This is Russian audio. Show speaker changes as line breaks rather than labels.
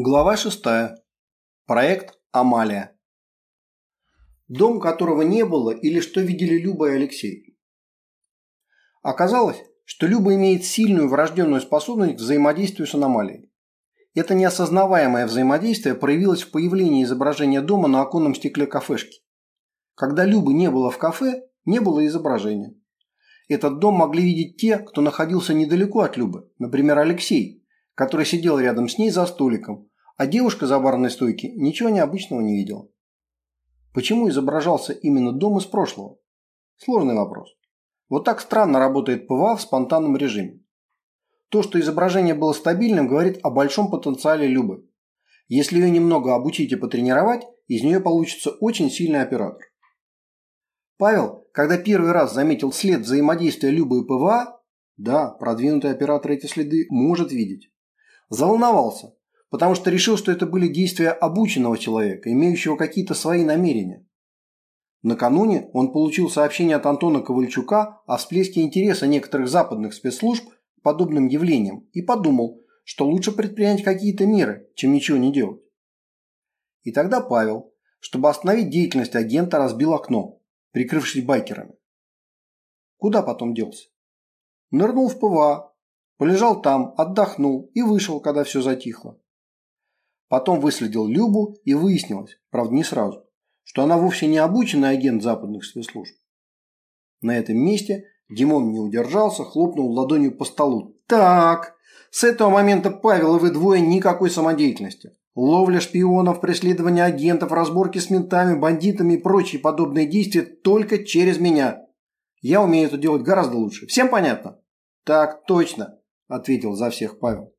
Глава 6. Проект «Амалия». Дом, которого не было или что видели Люба и Алексей. Оказалось, что Люба имеет сильную врожденную способность к взаимодействию с аномалией. Это неосознаваемое взаимодействие проявилось в появлении изображения дома на оконном стекле кафешки. Когда Любы не было в кафе, не было изображения. Этот дом могли видеть те, кто находился недалеко от Любы, например, Алексей, который сидел рядом с ней за столиком, а девушка за барной стойкой ничего необычного не видела. Почему изображался именно дом из прошлого? Сложный вопрос. Вот так странно работает ПВА в спонтанном режиме. То, что изображение было стабильным, говорит о большом потенциале Любы. Если ее немного обучить и потренировать, из нее получится очень сильный оператор. Павел, когда первый раз заметил след взаимодействия Любы и ПВА, да, продвинутый оператор эти следы может видеть, заволновался, потому что решил, что это были действия обученного человека, имеющего какие-то свои намерения. Накануне он получил сообщение от Антона Ковальчука о всплеске интереса некоторых западных спецслужб к подобным явлениям и подумал, что лучше предпринять какие-то меры, чем ничего не делать. И тогда Павел, чтобы остановить деятельность агента, разбил окно, прикрывшись байкерами. Куда потом делся? Нырнул в ПВА, полежал там, отдохнул и вышел, когда все затихло. Потом выследил Любу и выяснилось, правда не сразу, что она вовсе не обученный агент западных спецслужб. На этом месте Димон не удержался, хлопнул ладонью по столу. «Так, с этого момента, Павел, вы двое никакой самодеятельности. Ловля шпионов, преследование агентов, разборки с ментами, бандитами и прочие подобные действия только через меня. Я умею это делать гораздо лучше. Всем понятно?» «Так точно», – ответил за всех Павел.